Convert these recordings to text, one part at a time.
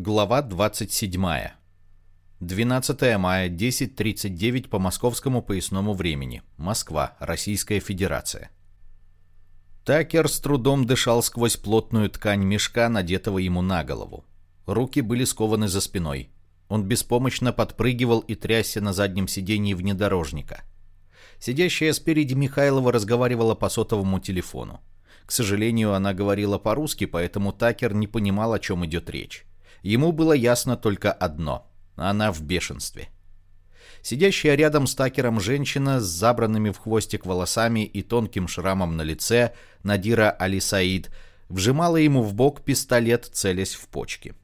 Глава 27. 12 мая, 10.39 по московскому поясному времени. Москва, Российская Федерация. Такер с трудом дышал сквозь плотную ткань мешка, надетого ему на голову. Руки были скованы за спиной. Он беспомощно подпрыгивал и трясся на заднем сиденье внедорожника. Сидящая спереди Михайлова разговаривала по сотовому телефону. К сожалению, она говорила по-русски, поэтому Такер не понимал, о чем идет речь. Ему было ясно только одно – она в бешенстве. Сидящая рядом с Такером женщина с забранными в хвостик волосами и тонким шрамом на лице, Надира Алисаид, вжимала ему в бок пистолет, целясь в почки.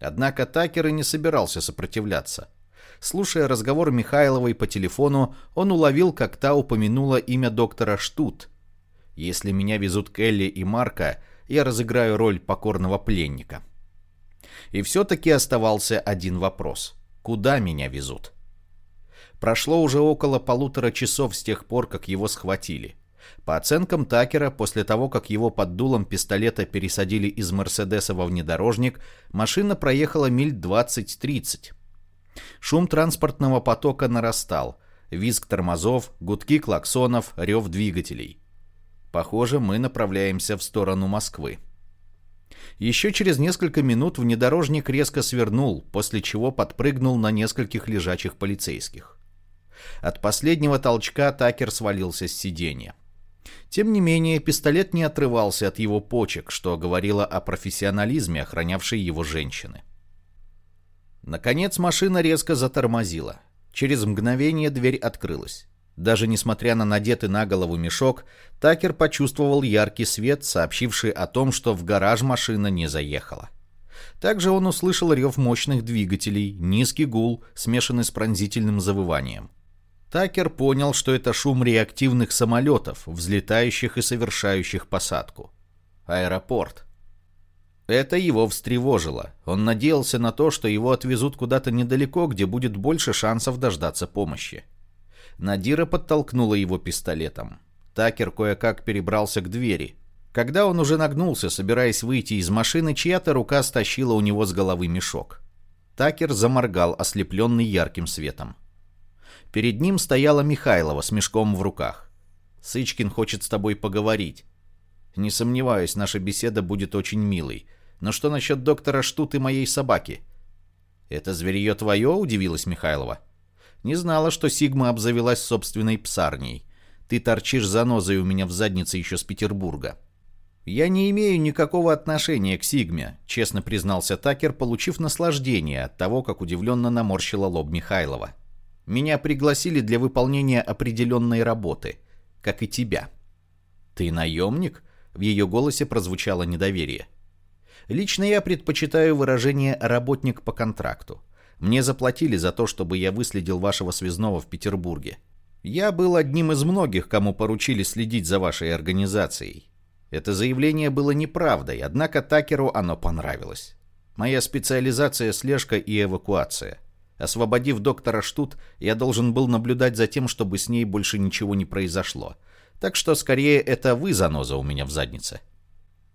Однако Такер и не собирался сопротивляться. Слушая разговор Михайловой по телефону, он уловил, как та упомянула имя доктора Штут. «Если меня везут Келли и Марка, я разыграю роль покорного пленника». И все-таки оставался один вопрос. Куда меня везут? Прошло уже около полутора часов с тех пор, как его схватили. По оценкам Такера, после того, как его под дулом пистолета пересадили из Мерседеса во внедорожник, машина проехала миль 20-30. Шум транспортного потока нарастал. Визг тормозов, гудки клаксонов, рев двигателей. Похоже, мы направляемся в сторону Москвы. Еще через несколько минут внедорожник резко свернул, после чего подпрыгнул на нескольких лежачих полицейских. От последнего толчка Такер свалился с сиденья. Тем не менее, пистолет не отрывался от его почек, что говорило о профессионализме, охранявшей его женщины. Наконец машина резко затормозила. Через мгновение дверь открылась. Даже несмотря на надетый на голову мешок, Такер почувствовал яркий свет, сообщивший о том, что в гараж машина не заехала. Также он услышал рев мощных двигателей, низкий гул, смешанный с пронзительным завыванием. Такер понял, что это шум реактивных самолетов, взлетающих и совершающих посадку. Аэропорт. Это его встревожило. Он надеялся на то, что его отвезут куда-то недалеко, где будет больше шансов дождаться помощи. Надира подтолкнула его пистолетом. Такер кое-как перебрался к двери. Когда он уже нагнулся, собираясь выйти из машины, чья-то рука стащила у него с головы мешок. Такер заморгал, ослепленный ярким светом. Перед ним стояла Михайлова с мешком в руках. «Сычкин хочет с тобой поговорить. Не сомневаюсь, наша беседа будет очень милой. Но что насчет доктора Штут и моей собаки?» «Это зверье твое?» – удивилась Михайлова. Не знала, что Сигма обзавелась собственной псарней. Ты торчишь занозой у меня в заднице еще с Петербурга. Я не имею никакого отношения к Сигме, честно признался Такер, получив наслаждение от того, как удивленно наморщила лоб Михайлова. Меня пригласили для выполнения определенной работы, как и тебя. Ты наемник? В ее голосе прозвучало недоверие. Лично я предпочитаю выражение «работник по контракту». Мне заплатили за то, чтобы я выследил вашего связного в Петербурге. Я был одним из многих, кому поручили следить за вашей организацией. Это заявление было неправдой, однако Такеру оно понравилось. Моя специализация – слежка и эвакуация. Освободив доктора Штут, я должен был наблюдать за тем, чтобы с ней больше ничего не произошло. Так что скорее это вы заноза у меня в заднице.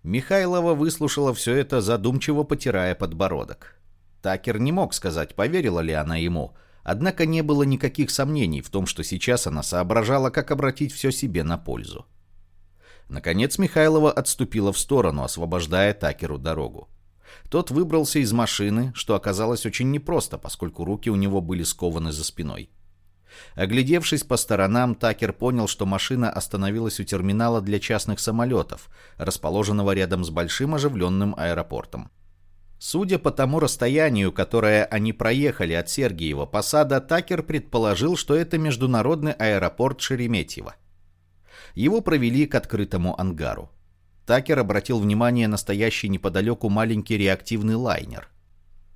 Михайлова выслушала все это, задумчиво потирая подбородок. Такер не мог сказать, поверила ли она ему, однако не было никаких сомнений в том, что сейчас она соображала, как обратить все себе на пользу. Наконец Михайлова отступила в сторону, освобождая Такеру дорогу. Тот выбрался из машины, что оказалось очень непросто, поскольку руки у него были скованы за спиной. Оглядевшись по сторонам, Такер понял, что машина остановилась у терминала для частных самолетов, расположенного рядом с большим оживленным аэропортом. Судя по тому расстоянию, которое они проехали от Сергиева посада, Такер предположил, что это международный аэропорт Шереметьево. Его провели к открытому ангару. Такер обратил внимание на стоящий неподалеку маленький реактивный лайнер.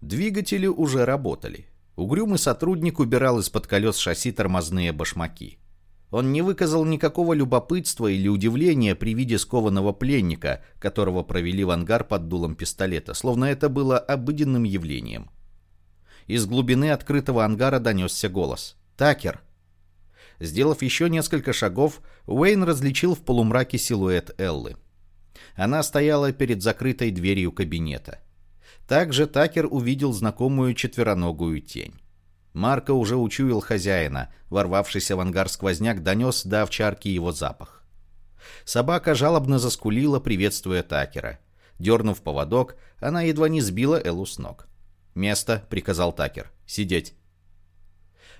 Двигатели уже работали. Угрюмый сотрудник убирал из-под колес шасси тормозные башмаки. Он не выказал никакого любопытства или удивления при виде скованного пленника, которого провели в ангар под дулом пистолета, словно это было обыденным явлением. Из глубины открытого ангара донесся голос. «Такер!» Сделав еще несколько шагов, Уэйн различил в полумраке силуэт Эллы. Она стояла перед закрытой дверью кабинета. Также Такер увидел знакомую четвероногую тень. Марко уже учуял хозяина, ворвавшийся в ангар сквозняк донес до овчарки его запах. Собака жалобно заскулила, приветствуя Такера. Дернув поводок, она едва не сбила Эллу с ног. «Место», — приказал Такер. «Сидеть».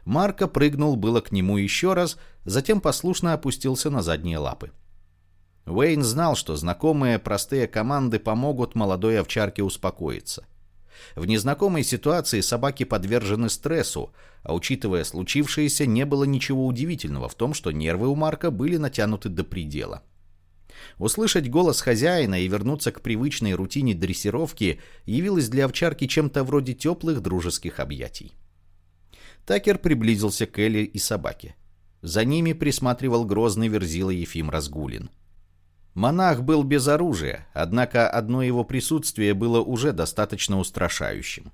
Марко прыгнул было к нему еще раз, затем послушно опустился на задние лапы. Уэйн знал, что знакомые простые команды помогут молодой овчарке успокоиться. В незнакомой ситуации собаки подвержены стрессу, а учитывая случившееся, не было ничего удивительного в том, что нервы у Марка были натянуты до предела. Услышать голос хозяина и вернуться к привычной рутине дрессировки явилось для овчарки чем-то вроде теплых дружеских объятий. Такер приблизился к Элли и собаке. За ними присматривал грозный верзила Ефим Разгулин. Монах был без оружия, однако одно его присутствие было уже достаточно устрашающим.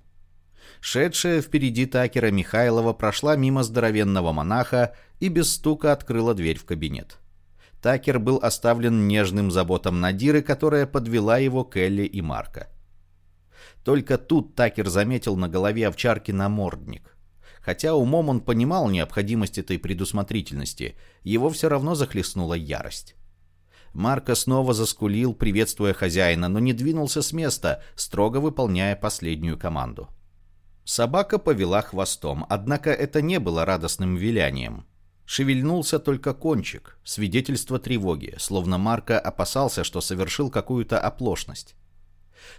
Шедшая впереди Такера Михайлова прошла мимо здоровенного монаха и без стука открыла дверь в кабинет. Такер был оставлен нежным заботом Надиры, которая подвела его к Элли и Марка. Только тут Такер заметил на голове овчарки намордник. Хотя умом он понимал необходимость этой предусмотрительности, его все равно захлестнула ярость. Марко снова заскулил, приветствуя хозяина, но не двинулся с места, строго выполняя последнюю команду. Собака повела хвостом, однако это не было радостным вилянием. Шевельнулся только кончик, свидетельство тревоги, словно Марко опасался, что совершил какую-то оплошность.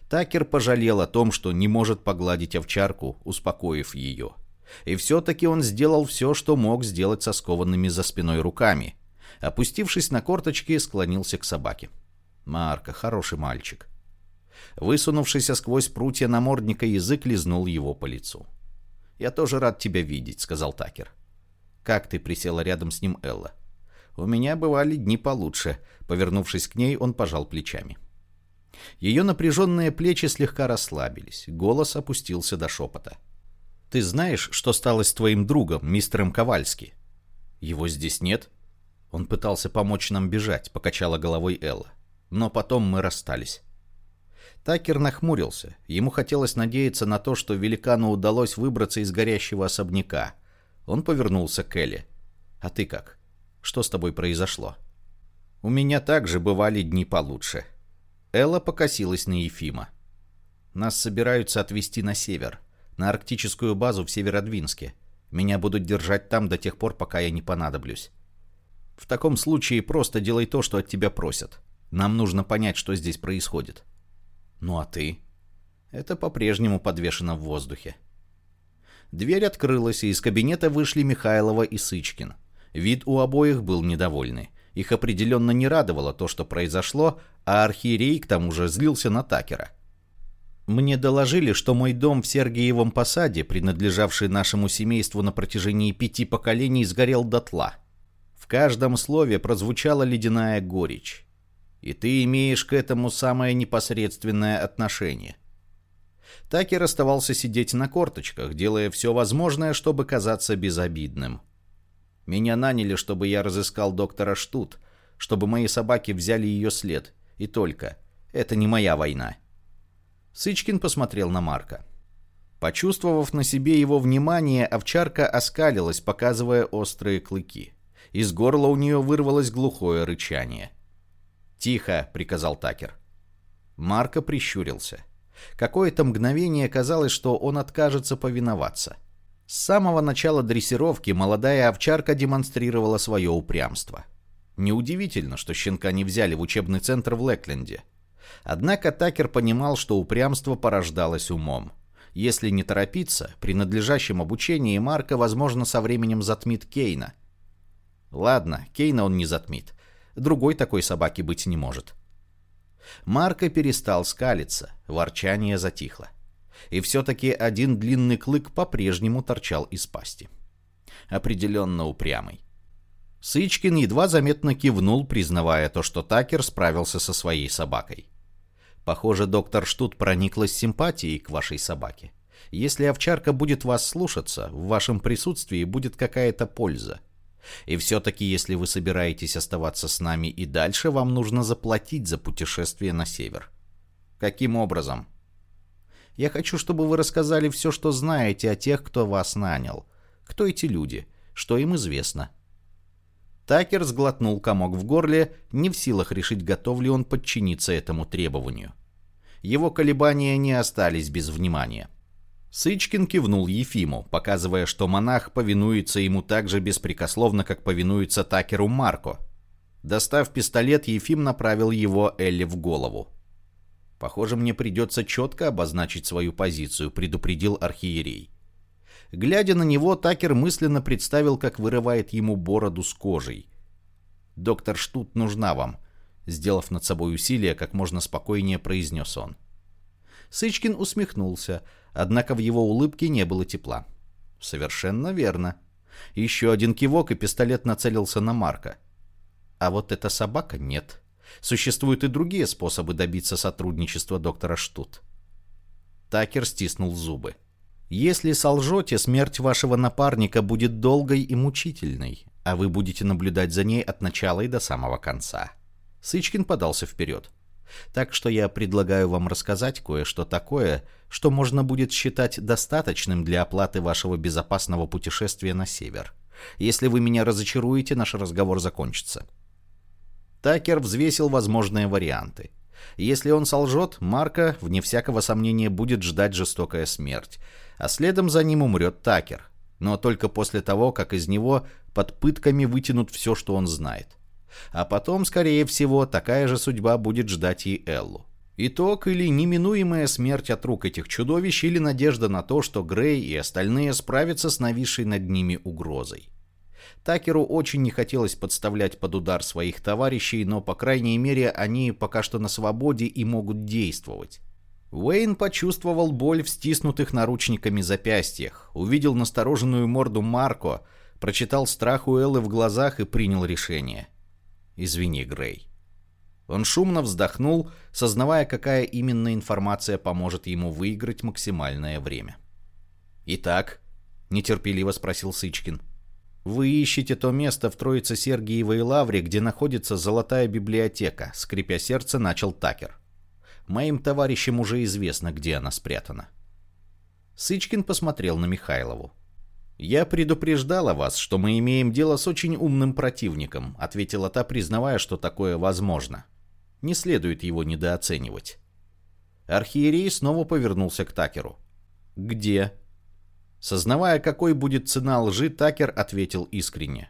Такер пожалел о том, что не может погладить овчарку, успокоив ее. И все-таки он сделал все, что мог сделать со скованными за спиной руками. Опустившись на корточки, склонился к собаке. Марка, хороший мальчик. Высунувшийся сквозь прутья намордника язык лизнул его по лицу. «Я тоже рад тебя видеть», — сказал Такер. «Как ты?» — присела рядом с ним Элла. «У меня бывали дни получше». Повернувшись к ней, он пожал плечами. Ее напряженные плечи слегка расслабились, голос опустился до шепота. Ты знаешь, что стало с твоим другом, мистером Ковальски? Его здесь нет? Он пытался помочь нам бежать, покачала головой Элла. Но потом мы расстались. Такер нахмурился. Ему хотелось надеяться на то, что великану удалось выбраться из горящего особняка. Он повернулся к Элле. «А ты как? Что с тобой произошло?» «У меня также бывали дни получше». Элла покосилась на Ефима. «Нас собираются отвезти на север на арктическую базу в Северодвинске. Меня будут держать там до тех пор, пока я не понадоблюсь. В таком случае просто делай то, что от тебя просят. Нам нужно понять, что здесь происходит. Ну а ты? Это по-прежнему подвешено в воздухе. Дверь открылась, и из кабинета вышли Михайлова и Сычкин. Вид у обоих был недовольный. Их определенно не радовало то, что произошло, а архиерей к тому же злился на Такера. Мне доложили, что мой дом в Сергиевом посаде, принадлежавший нашему семейству на протяжении пяти поколений, сгорел дотла. В каждом слове прозвучала ледяная горечь. И ты имеешь к этому самое непосредственное отношение. Такер оставался сидеть на корточках, делая все возможное, чтобы казаться безобидным. Меня наняли, чтобы я разыскал доктора Штут, чтобы мои собаки взяли ее след. И только. Это не моя война. Сычкин посмотрел на Марка. Почувствовав на себе его внимание, овчарка оскалилась, показывая острые клыки. Из горла у нее вырвалось глухое рычание. «Тихо!» — приказал Такер. Марко прищурился. Какое-то мгновение казалось, что он откажется повиноваться. С самого начала дрессировки молодая овчарка демонстрировала свое упрямство. Неудивительно, что щенка не взяли в учебный центр в Лэкленде. Однако Такер понимал, что упрямство порождалось умом. Если не торопиться, при надлежащем обучении Марка, возможно, со временем затмит Кейна. Ладно, Кейна он не затмит. Другой такой собаки быть не может. Марка перестал скалиться, ворчание затихло. И все-таки один длинный клык по-прежнему торчал из пасти. Определенно упрямый. Сычкин едва заметно кивнул, признавая то, что Такер справился со своей собакой. Похоже, доктор Штут прониклась симпатией к вашей собаке. Если овчарка будет вас слушаться, в вашем присутствии будет какая-то польза. И все-таки, если вы собираетесь оставаться с нами и дальше, вам нужно заплатить за путешествие на север. Каким образом? Я хочу, чтобы вы рассказали все, что знаете о тех, кто вас нанял. Кто эти люди? Что им известно?» Такер сглотнул комок в горле, не в силах решить, готов ли он подчиниться этому требованию. Его колебания не остались без внимания. Сычкин кивнул Ефиму, показывая, что монах повинуется ему так же беспрекословно, как повинуется Такеру Марко. Достав пистолет, Ефим направил его Элли в голову. «Похоже, мне придется четко обозначить свою позицию», — предупредил архиерей. Глядя на него, Такер мысленно представил, как вырывает ему бороду с кожей. «Доктор Штут нужна вам», — сделав над собой усилие, как можно спокойнее произнес он. Сычкин усмехнулся, однако в его улыбке не было тепла. «Совершенно верно». Еще один кивок, и пистолет нацелился на Марка. А вот эта собака нет. Существуют и другие способы добиться сотрудничества доктора Штут. Такер стиснул зубы. Если солжете, смерть вашего напарника будет долгой и мучительной, а вы будете наблюдать за ней от начала и до самого конца. Сычкин подался вперед. Так что я предлагаю вам рассказать кое-что такое, что можно будет считать достаточным для оплаты вашего безопасного путешествия на север. Если вы меня разочаруете, наш разговор закончится. Такер взвесил возможные варианты. Если он солжет, Марка, вне всякого сомнения, будет ждать жестокая смерть а следом за ним умрет Такер. Но только после того, как из него под пытками вытянут все, что он знает. А потом, скорее всего, такая же судьба будет ждать и Эллу. Итог или неминуемая смерть от рук этих чудовищ, или надежда на то, что Грей и остальные справятся с нависшей над ними угрозой. Такеру очень не хотелось подставлять под удар своих товарищей, но, по крайней мере, они пока что на свободе и могут действовать. Уэйн почувствовал боль в стиснутых наручниками запястьях, увидел настороженную морду Марко, прочитал страх у Эллы в глазах и принял решение. «Извини, Грей». Он шумно вздохнул, сознавая, какая именно информация поможет ему выиграть максимальное время. «Итак?» — нетерпеливо спросил Сычкин. «Вы ищете то место в Троице-Сергиевой лавре, где находится золотая библиотека», — скрипя сердце, начал Такер. Моим товарищам уже известно, где она спрятана. Сычкин посмотрел на Михайлову. «Я предупреждала вас, что мы имеем дело с очень умным противником», ответила та, признавая, что такое возможно. Не следует его недооценивать. Архиерей снова повернулся к Такеру. «Где?» Сознавая, какой будет цена лжи, Такер ответил искренне.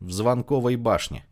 «В Звонковой башне».